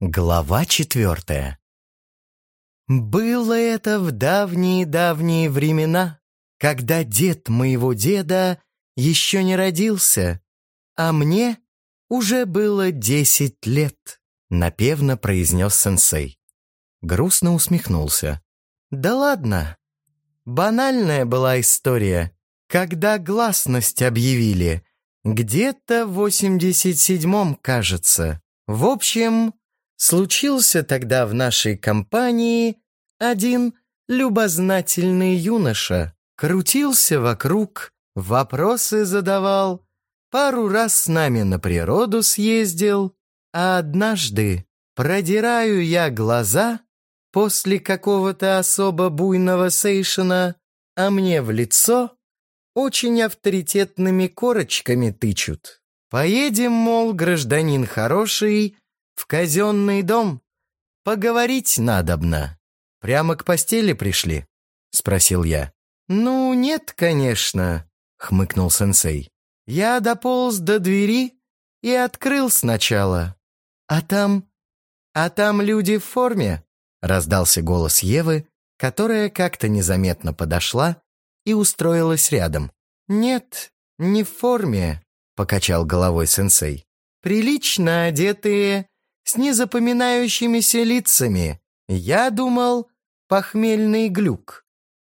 Глава четвертая Было это в давние-давние времена, когда дед моего деда еще не родился, а мне уже было десять лет, напевно произнес сенсей. Грустно усмехнулся. Да ладно, банальная была история, когда гласность объявили, где-то в восемьдесят седьмом, кажется. В общем, случился тогда в нашей компании один любознательный юноша. Крутился вокруг, вопросы задавал, пару раз с нами на природу съездил, а однажды продираю я глаза после какого-то особо буйного сейшена, а мне в лицо очень авторитетными корочками тычут. Поедем, мол, гражданин хороший, в казенный дом. Поговорить надобно. Прямо к постели пришли?» — спросил я. «Ну, нет, конечно», — хмыкнул сенсей. «Я дополз до двери и открыл сначала. А там... А там люди в форме?» — раздался голос Евы, которая как-то незаметно подошла и устроилась рядом. «Нет, не в форме», — покачал головой сенсей. «Прилично одетые, с незапоминающимися лицами. Я думал, похмельный глюк.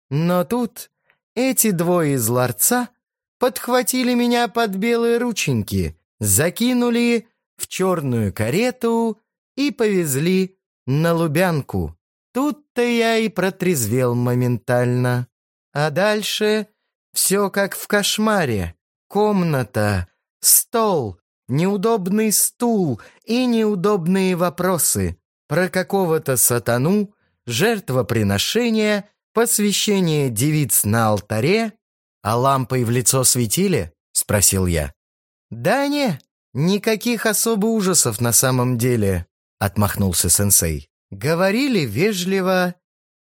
Но тут эти двое из ларца подхватили меня под белые рученьки, закинули в черную карету и повезли на Лубянку. Тут-то я и протрезвел моментально. А дальше все как в кошмаре. Комната, стол, неудобный стул и неудобные вопросы про какого-то сатану, жертвоприношение, посвящение девиц на алтаре, а лампой в лицо светили? Спросил я. Да не, никаких особо ужасов на самом деле, отмахнулся сенсей. Говорили вежливо,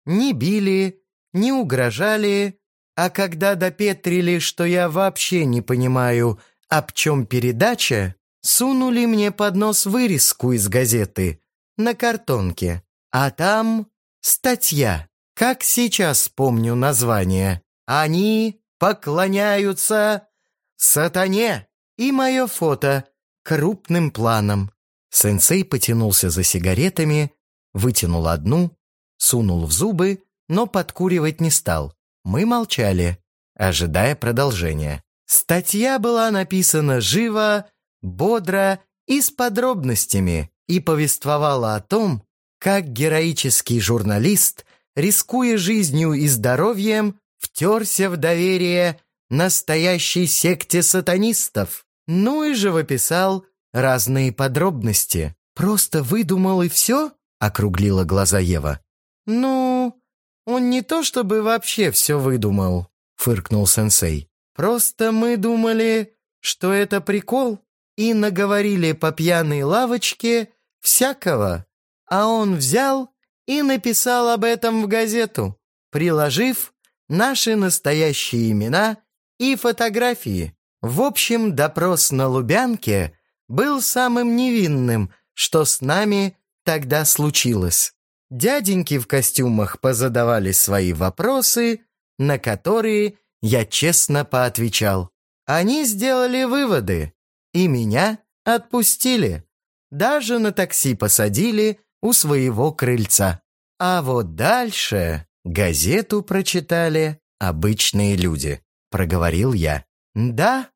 не били, не угрожали, а когда допетрили, что я вообще не понимаю, об чем передача, сунули мне под нос вырезку из газеты на картонке, а там статья, как сейчас помню название. Они поклоняются сатане и мое фото крупным планом. Сенсей потянулся за сигаретами, вытянул одну, сунул в зубы, но подкуривать не стал. Мы молчали, ожидая продолжения. Статья была написана живо, бодро и с подробностями и повествовала о том, как героический журналист, рискуя жизнью и здоровьем, втерся в доверие настоящей секте сатанистов. Ну и живописал разные подробности. «Просто выдумал и все?» — округлила глаза Ева. «Ну, он не то чтобы вообще все выдумал», — фыркнул сенсей. Просто мы думали, что это прикол, и наговорили по пьяной лавочке всякого. А он взял и написал об этом в газету, приложив наши настоящие имена и фотографии. В общем, допрос на Лубянке был самым невинным, что с нами тогда случилось. Дяденьки в костюмах позадавали свои вопросы, на которые я честно поотвечал. Они сделали выводы, и меня отпустили. Даже на такси посадили у своего крыльца. А вот дальше газету прочитали обычные люди, проговорил я. Да,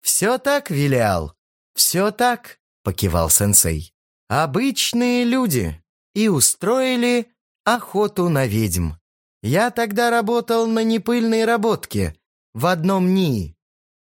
все так, Вилиал, все так, покивал сенсей. Обычные люди и устроили охоту на ведьм. Я тогда работал на непыльной работке в одном НИИ.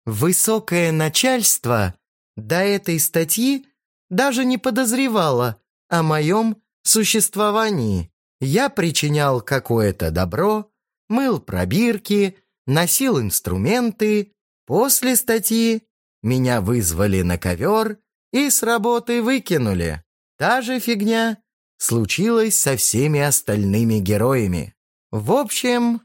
Высокое начальство до этой статьи даже не подозревало о моем существовании. Я причинял какое-то добро, мыл пробирки, носил инструменты. После статьи меня вызвали на ковер и с работы выкинули. Та же фигня случилась со всеми остальными героями. В общем,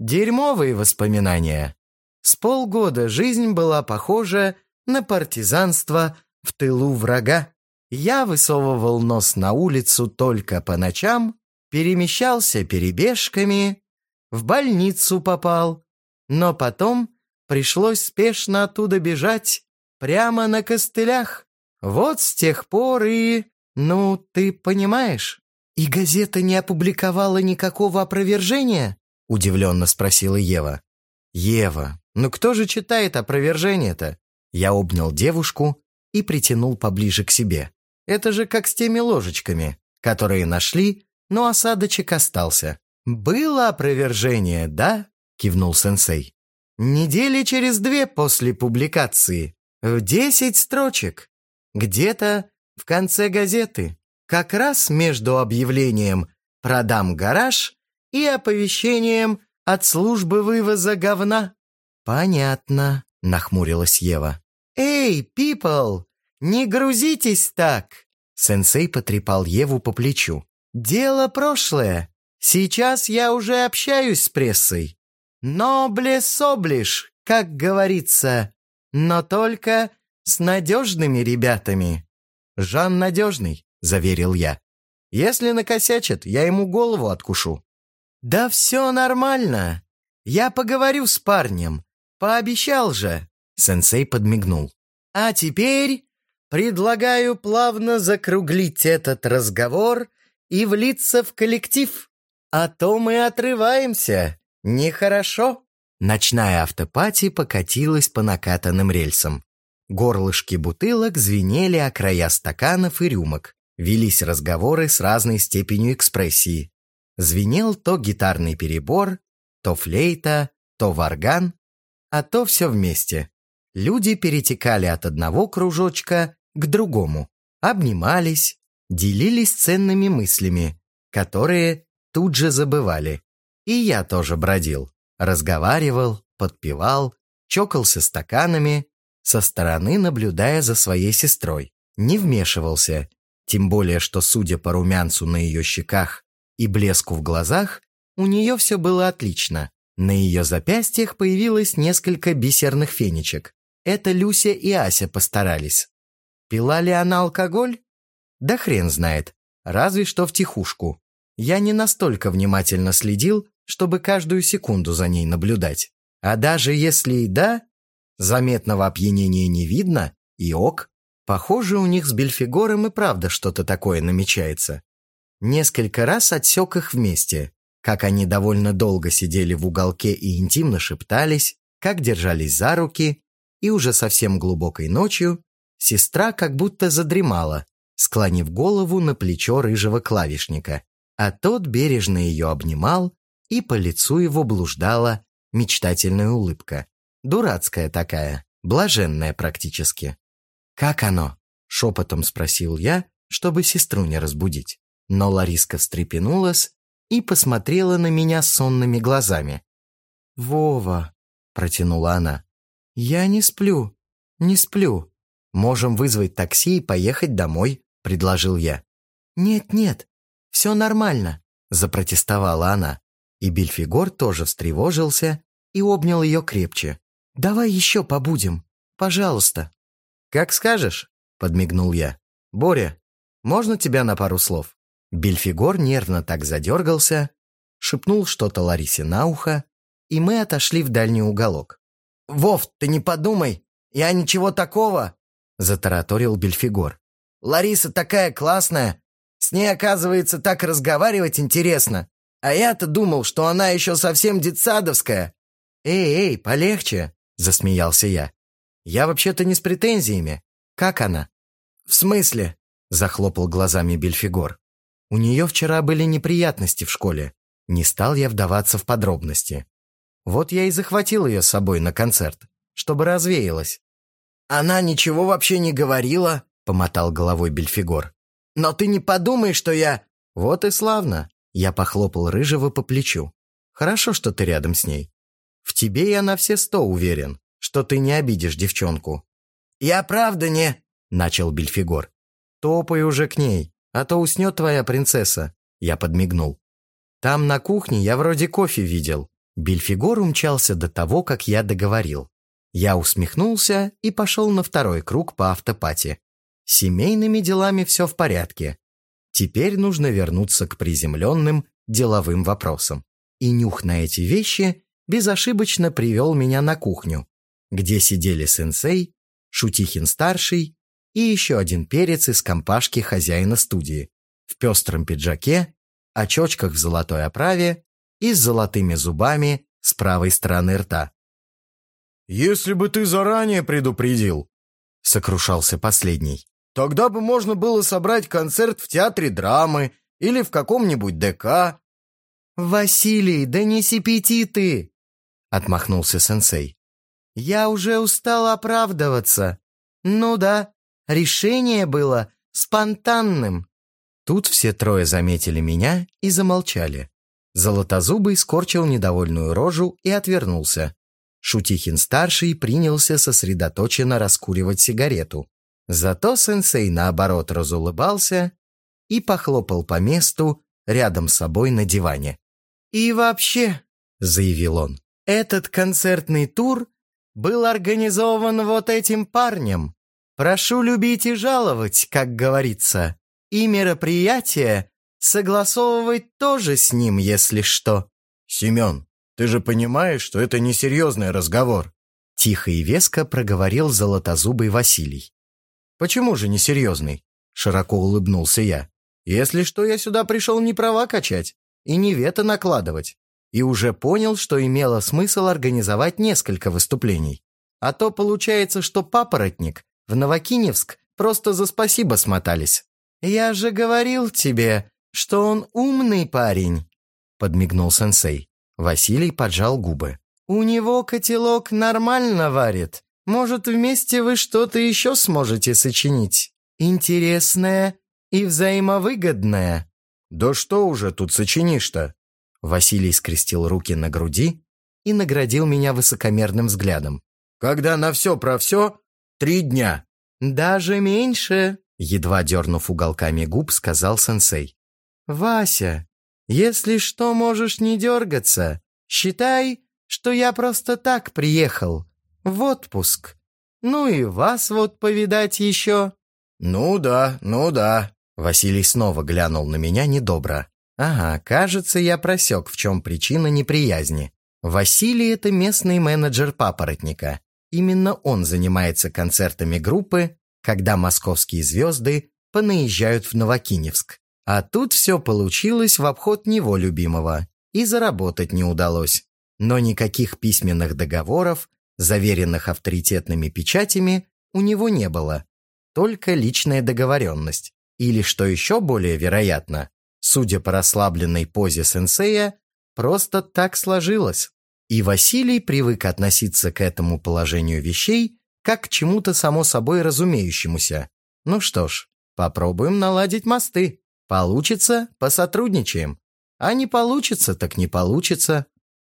дерьмовые воспоминания. С полгода жизнь была похожа на партизанство в тылу врага. Я высовывал нос на улицу только по ночам, перемещался перебежками, в больницу попал, но потом пришлось спешно оттуда бежать прямо на костылях. Вот с тех пор и... Ну, ты понимаешь? И газета не опубликовала никакого опровержения? Удивленно спросила Ева. Ева, ну кто же читает опровержение-то? Я обнял девушку и притянул поближе к себе. Это же как с теми ложечками, которые нашли, но осадочек остался. «Было опровержение, да?» — кивнул сенсей. «Недели через две после публикации. В десять строчек. Где-то в конце газеты. Как раз между объявлением «Продам гараж» и оповещением от службы вывоза говна». «Понятно», — нахмурилась Ева. «Эй, people, не грузитесь так!» Сенсей потрепал Еву по плечу. «Дело прошлое. Сейчас я уже общаюсь с прессой. Ноблес облиш, как говорится, но только с надежными ребятами». «Жан надежный», — заверил я. «Если накосячит, я ему голову откушу». «Да все нормально. Я поговорю с парнем. Пообещал же». Сенсей подмигнул. «А теперь предлагаю плавно закруглить этот разговор и влиться в коллектив. А то мы отрываемся. Нехорошо». Ночная автопати покатилась по накатанным рельсам. Горлышки бутылок звенели о края стаканов и рюмок. Велись разговоры с разной степенью экспрессии. Звенел то гитарный перебор, то флейта, то варган, а то все вместе. Люди перетекали от одного кружочка к другому, обнимались, делились ценными мыслями, которые тут же забывали. И я тоже бродил, разговаривал, подпевал, чокался стаканами, со стороны наблюдая за своей сестрой. Не вмешивался, тем более, что, судя по румянцу на ее щеках и блеску в глазах, у нее все было отлично. На ее запястьях появилось несколько бисерных фенечек. Это Люся и Ася постарались. Пила ли она алкоголь? Да хрен знает, разве что в тихушку. Я не настолько внимательно следил, чтобы каждую секунду за ней наблюдать. А даже если и да, Заметного опьянения не видно, и ок. Похоже, у них с Бельфигором и правда что-то такое намечается. Несколько раз отсек их вместе, как они довольно долго сидели в уголке и интимно шептались, как держались за руки, и уже совсем глубокой ночью сестра как будто задремала, склонив голову на плечо рыжего клавишника, а тот бережно ее обнимал, и по лицу его блуждала мечтательная улыбка. Дурацкая такая, блаженная практически. «Как оно?» — шепотом спросил я, чтобы сестру не разбудить. Но Лариска встрепенулась и посмотрела на меня сонными глазами. «Вова», — протянула она, — «я не сплю, не сплю. Можем вызвать такси и поехать домой», — предложил я. «Нет-нет, все нормально», — запротестовала она. И Бельфигор тоже встревожился и обнял ее крепче. Давай еще побудем. Пожалуйста». «Как скажешь», — подмигнул я. «Боря, можно тебя на пару слов?» Бельфигор нервно так задергался, шепнул что-то Ларисе на ухо, и мы отошли в дальний уголок. «Вов, ты не подумай, я ничего такого!» — затараторил Бельфигор. «Лариса такая классная, с ней, оказывается, так разговаривать интересно. А я-то думал, что она еще совсем детсадовская». «Эй, эй, полегче!» засмеялся я. «Я вообще-то не с претензиями. Как она?» «В смысле?» – захлопал глазами Бельфигор. «У нее вчера были неприятности в школе. Не стал я вдаваться в подробности. Вот я и захватил ее с собой на концерт, чтобы развеялась». «Она ничего вообще не говорила?» – помотал головой Бельфигор. «Но ты не подумай, что я...» «Вот и славно!» – я похлопал Рыжего по плечу. «Хорошо, что ты рядом с ней. В тебе я на все сто уверен, что ты не обидишь девчонку». «Я правда не...» — начал Бельфигор. «Топай уже к ней, а то уснет твоя принцесса», — я подмигнул. «Там на кухне я вроде кофе видел». Бельфигор умчался до того, как я договорил. Я усмехнулся и пошел на второй круг по автопате. Семейными делами все в порядке. Теперь нужно вернуться к приземленным деловым вопросам. И нюх на эти вещи безошибочно привел меня на кухню, где сидели сенсей, Шутихин-старший и еще один перец из компашки хозяина студии в пестром пиджаке, очочках в золотой оправе и с золотыми зубами с правой стороны рта. «Если бы ты заранее предупредил», — сокрушался последний, «тогда бы можно было собрать концерт в театре драмы или в каком-нибудь ДК». «Василий, да не сипяти ты!» — отмахнулся сенсей. «Я уже устал оправдываться. Ну да, решение было спонтанным». Тут все трое заметили меня и замолчали. Золотозубый скорчил недовольную рожу и отвернулся. Шутихин-старший принялся сосредоточенно раскуривать сигарету. Зато сенсей, наоборот, разулыбался и похлопал по месту рядом с собой на диване. «И вообще», — заявил он, — «этот концертный тур был организован вот этим парнем. Прошу любить и жаловать, как говорится, и мероприятие согласовывать тоже с ним, если что». «Семен, ты же понимаешь, что это несерьезный разговор?» Тихо и веско проговорил золотозубый Василий. «Почему же несерьезный?» Широко улыбнулся я. «Если что, я сюда пришел не права качать и не вето накладывать. И уже понял, что имело смысл организовать несколько выступлений. А то получается, что папоротник в Новокиневск просто за спасибо смотались. «Я же говорил тебе, что он умный парень», — подмигнул сенсей. Василий поджал губы. «У него котелок нормально варит. Может, вместе вы что-то еще сможете сочинить? Интересное и взаимовыгодное». «Да что уже тут сочинишь-то?» Василий скрестил руки на груди и наградил меня высокомерным взглядом. «Когда на все про все, три дня». «Даже меньше», — едва дернув уголками губ, сказал сенсей. «Вася, если что, можешь не дергаться. Считай, что я просто так приехал. В отпуск. Ну и вас вот повидать еще». «Ну да, ну да». Василий снова глянул на меня недобро. «Ага, кажется, я просек, в чем причина неприязни. Василий — это местный менеджер папоротника. Именно он занимается концертами группы, когда московские звезды понаезжают в Новокиневск. А тут все получилось в обход него любимого, и заработать не удалось. Но никаких письменных договоров, заверенных авторитетными печатями, у него не было. Только личная договоренность. Или, что еще более вероятно, судя по расслабленной позе сенсея, просто так сложилось. И Василий привык относиться к этому положению вещей как к чему-то само собой разумеющемуся. Ну что ж, попробуем наладить мосты. Получится – посотрудничаем. А не получится, так не получится.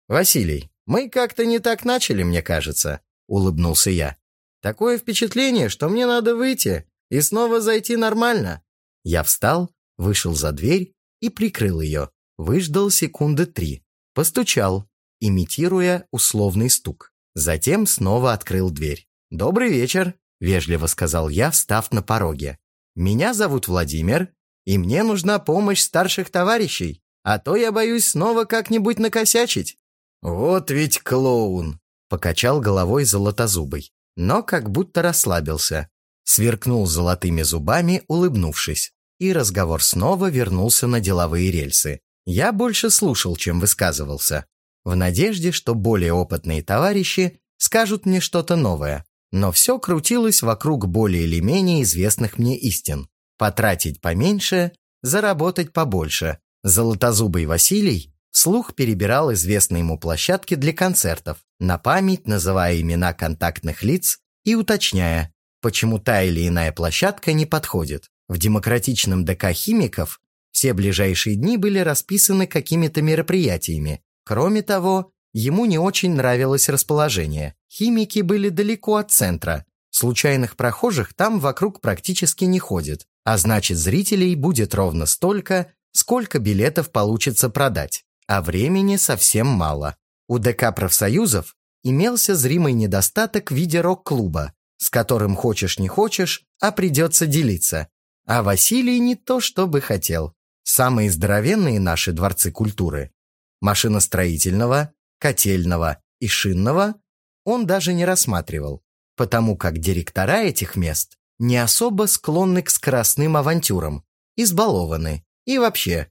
Василий, мы как-то не так начали, мне кажется, улыбнулся я. Такое впечатление, что мне надо выйти и снова зайти нормально. Я встал, вышел за дверь и прикрыл ее. Выждал секунды три. Постучал, имитируя условный стук. Затем снова открыл дверь. «Добрый вечер», — вежливо сказал я, встав на пороге. «Меня зовут Владимир, и мне нужна помощь старших товарищей, а то я боюсь снова как-нибудь накосячить». «Вот ведь клоун!» — покачал головой золотозубый, но как будто расслабился. Сверкнул золотыми зубами, улыбнувшись, и разговор снова вернулся на деловые рельсы. Я больше слушал, чем высказывался, в надежде, что более опытные товарищи скажут мне что-то новое. Но все крутилось вокруг более или менее известных мне истин. Потратить поменьше, заработать побольше. Золотозубый Василий вслух перебирал известные ему площадки для концертов, на память называя имена контактных лиц и уточняя, почему та или иная площадка не подходит. В демократичном ДК химиков все ближайшие дни были расписаны какими-то мероприятиями. Кроме того, ему не очень нравилось расположение. Химики были далеко от центра. Случайных прохожих там вокруг практически не ходит а значит зрителей будет ровно столько, сколько билетов получится продать, а времени совсем мало. У ДК профсоюзов имелся зримый недостаток в виде рок-клуба, с которым хочешь не хочешь, а придется делиться. А Василий не то чтобы хотел. Самые здоровенные наши дворцы культуры – машиностроительного, котельного и шинного – он даже не рассматривал, потому как директора этих мест не особо склонны к скоростным авантюрам, избалованы и вообще.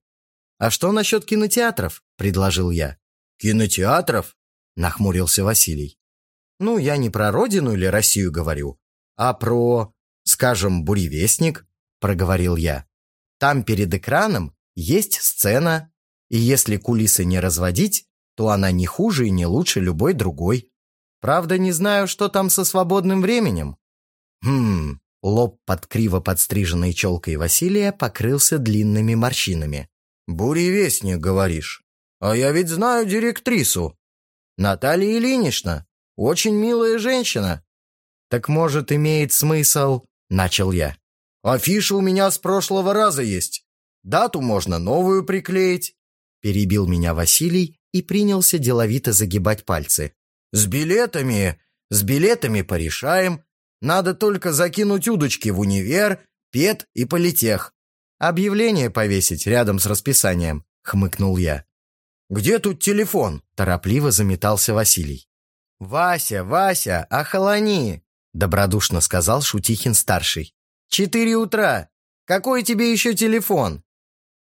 «А что насчет кинотеатров?» – предложил я. «Кинотеатров?» – нахмурился Василий. «Ну, я не про родину или Россию говорю, а про, скажем, буревестник», – проговорил я. «Там перед экраном есть сцена, и если кулисы не разводить, то она не хуже и не лучше любой другой. Правда, не знаю, что там со свободным временем». «Хм...» Лоб под криво подстриженной челкой Василия покрылся длинными морщинами. «Буревестник, говоришь? А я ведь знаю директрису. Наталья Ильинична. Очень милая женщина». «Так, может, имеет смысл...» — начал я. «Афиша у меня с прошлого раза есть. Дату можно новую приклеить». Перебил меня Василий и принялся деловито загибать пальцы. «С билетами... С билетами порешаем. Надо только закинуть удочки в универ, пет и политех. «Объявление повесить рядом с расписанием», — хмыкнул я. «Где тут телефон?» — торопливо заметался Василий. «Вася, Вася, охолони!» — добродушно сказал Шутихин-старший. «Четыре утра. Какой тебе еще телефон?»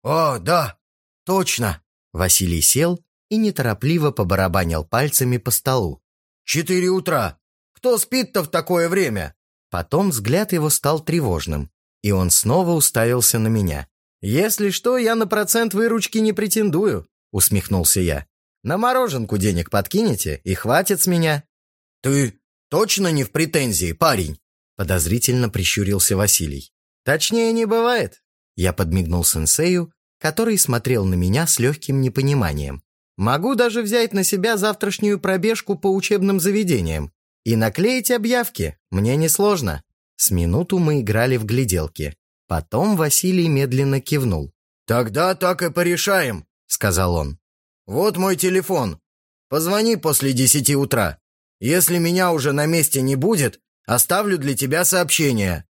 «О, да, точно!» Василий сел и неторопливо побарабанил пальцами по столу. «Четыре утра. Кто спит-то в такое время?» Потом взгляд его стал тревожным и он снова уставился на меня. «Если что, я на процент выручки не претендую», — усмехнулся я. «На мороженку денег подкинете, и хватит с меня». «Ты точно не в претензии, парень?» — подозрительно прищурился Василий. «Точнее не бывает», — я подмигнул сенсею, который смотрел на меня с легким непониманием. «Могу даже взять на себя завтрашнюю пробежку по учебным заведениям и наклеить объявки, мне несложно». С минуту мы играли в гляделки. Потом Василий медленно кивнул. «Тогда так и порешаем», — сказал он. «Вот мой телефон. Позвони после десяти утра. Если меня уже на месте не будет, оставлю для тебя сообщение».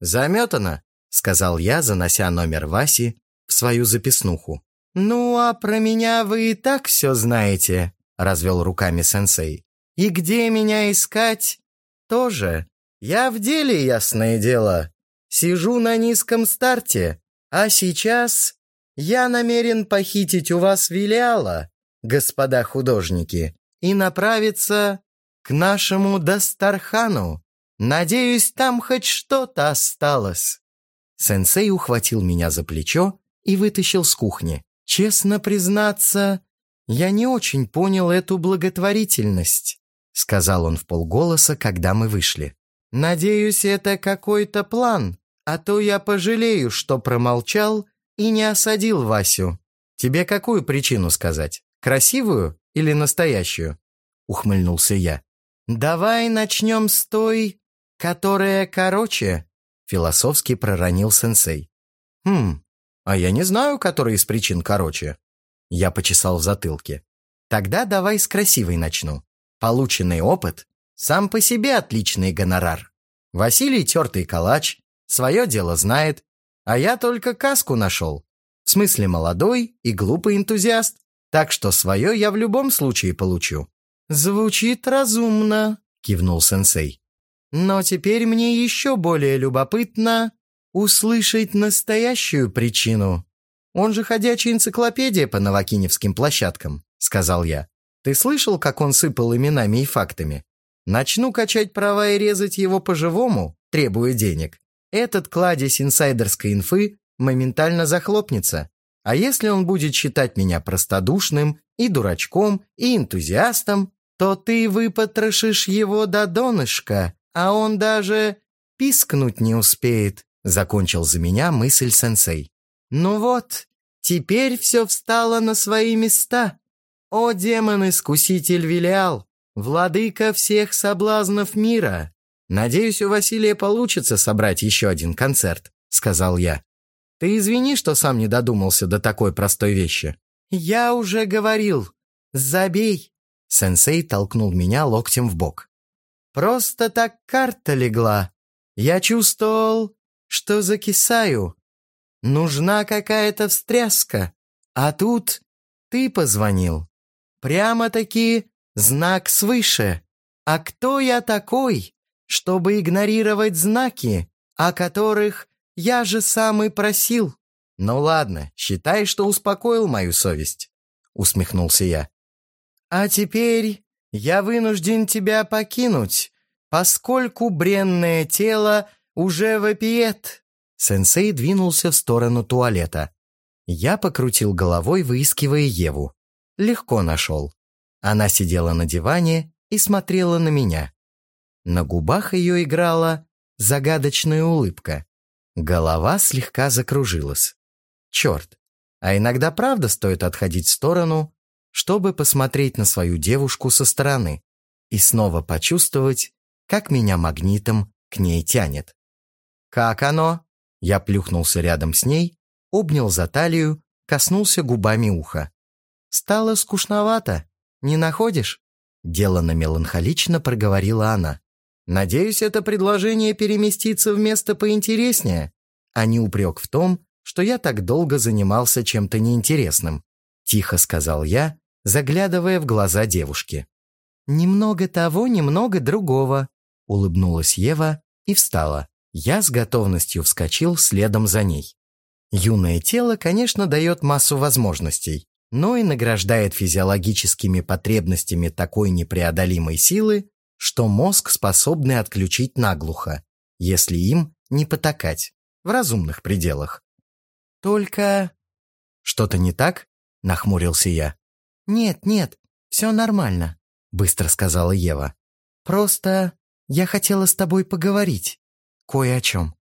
«Заметано», — сказал я, занося номер Васи в свою записнуху. «Ну, а про меня вы и так все знаете», — развел руками сенсей. «И где меня искать? Тоже. Я в деле, ясное дело. Сижу на низком старте, а сейчас я намерен похитить у вас Вилиала, господа художники, и направиться к нашему Дастархану. Надеюсь, там хоть что-то осталось». Сенсей ухватил меня за плечо и вытащил с кухни. «Честно признаться, я не очень понял эту благотворительность», сказал он в полголоса, когда мы вышли. Надеюсь, это какой-то план, а то я пожалею, что промолчал и не осадил Васю. Тебе какую причину сказать? Красивую или настоящую?» Ухмыльнулся я. «Давай начнем с той, которая короче», философски проронил сенсей. «Хм, а я не знаю, которая из причин короче». Я почесал в затылке. «Тогда давай с красивой начну. Полученный опыт сам по себе отличный гонорар. Василий тертый калач, свое дело знает, а я только каску нашел. В смысле молодой и глупый энтузиаст, так что свое я в любом случае получу». «Звучит разумно», — кивнул сенсей. «Но теперь мне еще более любопытно услышать настоящую причину. Он же ходячая энциклопедия по новокиневским площадкам», — сказал я. «Ты слышал, как он сыпал именами и фактами? Начну качать права и резать его по-живому, требуя денег. Этот кладезь инсайдерской инфы моментально захлопнется. А если он будет считать меня простодушным и дурачком, и энтузиастом, то ты выпотрошишь его до донышка, а он даже пискнуть не успеет», закончил за меня мысль сенсей. «Ну вот, теперь все встало на свои места. О, демон-искуситель Вилиал, «Владыка всех соблазнов мира! Надеюсь, у Василия получится собрать еще один концерт», — сказал я. «Ты извини, что сам не додумался до такой простой вещи». «Я уже говорил. Забей!» Сенсей толкнул меня локтем в бок. Просто так карта легла. Я чувствовал, что закисаю. Нужна какая-то встряска. А тут ты позвонил. Прямо-таки знак свыше. А кто я такой, чтобы игнорировать знаки, о которых я же сам и просил? Ну ладно, считай, что успокоил мою совесть, усмехнулся я. А теперь я вынужден тебя покинуть, поскольку бренное тело уже вопиет. Сенсей двинулся в сторону туалета. Я покрутил головой, выискивая Еву. Легко нашел. Она сидела на диване и смотрела на меня. На губах ее играла загадочная улыбка. Голова слегка закружилась. Черт, а иногда правда стоит отходить в сторону, чтобы посмотреть на свою девушку со стороны и снова почувствовать, как меня магнитом к ней тянет. «Как оно?» Я плюхнулся рядом с ней, обнял за талию, коснулся губами уха. «Стало скучновато, не находишь?» Делано меланхолично проговорила она. «Надеюсь, это предложение переместится в место поинтереснее, а не упрек в том, что я так долго занимался чем-то неинтересным», тихо сказал я, заглядывая в глаза девушки. «Немного того, немного другого», улыбнулась Ева и встала. Я с готовностью вскочил следом за ней. Юное тело, конечно, дает массу возможностей, но и награждает физиологическими потребностями такой непреодолимой силы, что мозг способный отключить наглухо, если им не потакать, в разумных пределах. Только... Что-то не так? Нахмурился я. Нет, нет, все нормально, быстро сказала Ева. Просто я хотела с тобой поговорить. Кое о чем.